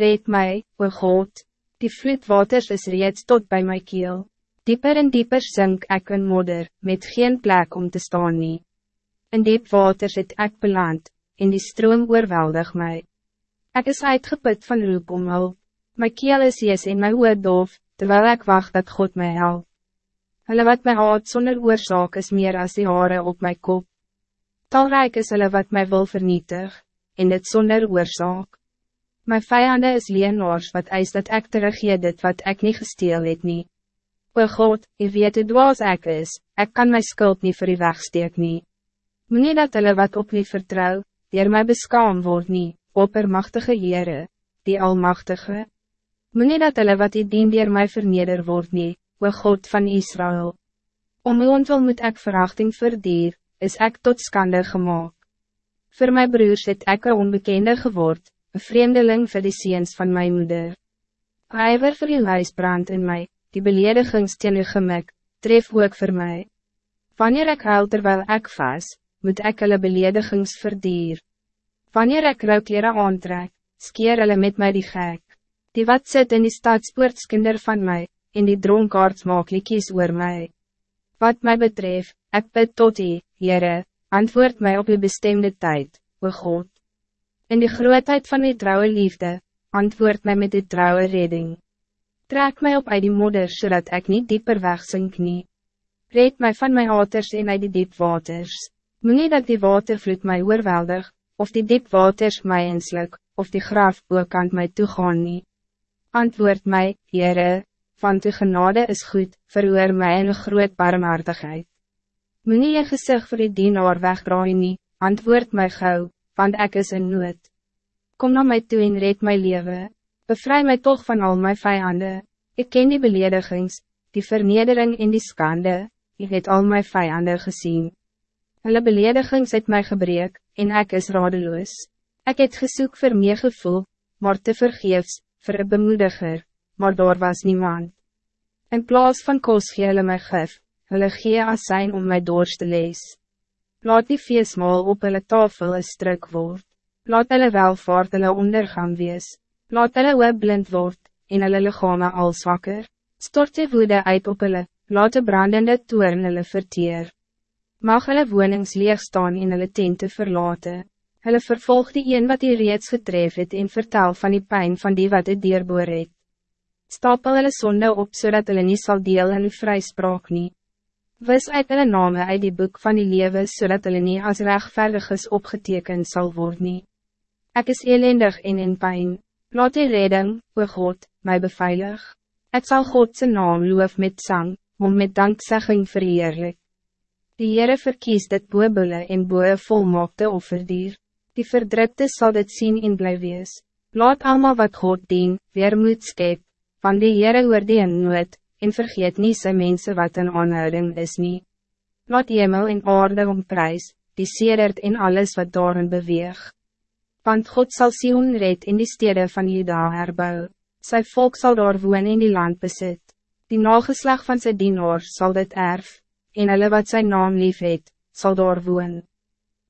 Red mij, o God, die vloedwaters is reeds tot bij my keel. Dieper en dieper sink ek in modder, met geen plek om te staan nie. In diep waters het ek beland, en die stroom oorweldig mij. Ik is uitgeput van roep om hulp. My keel is jees en my oor doof, terwijl ik wacht dat God mij helpt. Hulle wat my haat sonder oorzaak is meer als die haren op mijn kop. Talrijk is hulle wat mij wil vernietig, en dit sonder oorzaak. My vijanden is leenaars wat eis dat ek teruggee dit wat ik niet gesteel het nie. O God, u weet hoe dwaas ek is, ik kan my skuld niet voor u wegsteek nie. Meneer dat hulle wat op u vertrouw, dier my beskaam word nie, oppermachtige Heere, die Almachtige. Meneer dat hulle wat u dien dier my verneder word nie, o God van Israël. Om u ontwil moet ek verachting verdier, is ek tot skande gemaakt. Voor mijn broers het ek een onbekende geword, een vreemdeling vir die seens van mijn moeder. Ijver vir die huisbrand in mij, die beledigings teen u gemik, tref ook voor mij. Wanneer ik huil terwijl ik vas, moet ik hulle beledigings verdier. Wanneer ik rouwkleren aantrek, skeer hulle met mij die gek. Die wat zit in die stadspoortskinder van mij, in die dronkaards maak liekies oor mij. Wat mij betreft, ik bid tot u, Heere, antwoord mij op uw bestemde tijd, o God. In die grootheid van die trouwe liefde, antwoord mij met die trouwe redding. Trek mij op uit die modder, zodat ik niet dieper wegsink nie. Red mij van mijn waters en uit die diep waters. Moet nie dat die watervloed mij oorweldig, of die diep waters mij insluk, of die graf boekant mij toegaan nie. Antwoord mij, Heere, want uw genade is goed, verhoor mij in een groot barmhartigheid. Moet nie je gezicht voor die dienaar wegdraai nie, antwoord mij gauw, want ik is in nood. Kom naar mij toe en red mijn leven. Bevrijd mij toch van al mijn vijanden. Ik ken die beledigings, die vernedering en die skande. Ik het al mijn vijanden gezien. Hulle beledigings het mij gebreek, en ik is radeloos. Ik het gesoek voor meer gevoel, maar te vergeefs, voor een bemoediger, maar daar was niemand. In plaats van kos gee hulle my gif, hulle gee asijn om mij doors te lees. Laat die feestmaal op hulle tafel een struk word. Laat hulle welvaart hulle ondergang wees. Laat hulle oor blind word, en hulle lichame al zwakker. Stort die woede uit op hulle, laat de brandende toorn hulle verteer. Mag hulle wonings leeg staan en hulle tente verlaten. Hulle vervolg die een wat die reeds getref het en vertel van die pijn van die wat het dierboor het. Stapel hulle sonde op zodat hulle nie sal deel in die vrijspraak nie. Wis uit hulle name uit die boek van die lewe zodat hulle nie as rechtvaardiges opgeteken zal worden. Ik is elendig en in pijn. Laat die redding, o God, mij beveilig. Ik zal Godse naam loof met zang, om met dankzegging verheerlijk. Die Heere verkies dit boebulle en boe volmaakte offerdier. Die verdrukte zal dit zien in bly wees. Laat allemaal wat God dien, weer moet skep, van die Heere oor die in nood, en vergeet niet zijn mensen wat een aanhouding is niet. Laat hemel en aarde om prijs, die sedert in alles wat daarin beweeg. Want God zal Sion red in die steden van Juda herbou, sy volk zal daar woon in die land besit. Die nageslag van sy dienaars zal dit erf, en hulle wat zijn naam lief het, sal daar woon.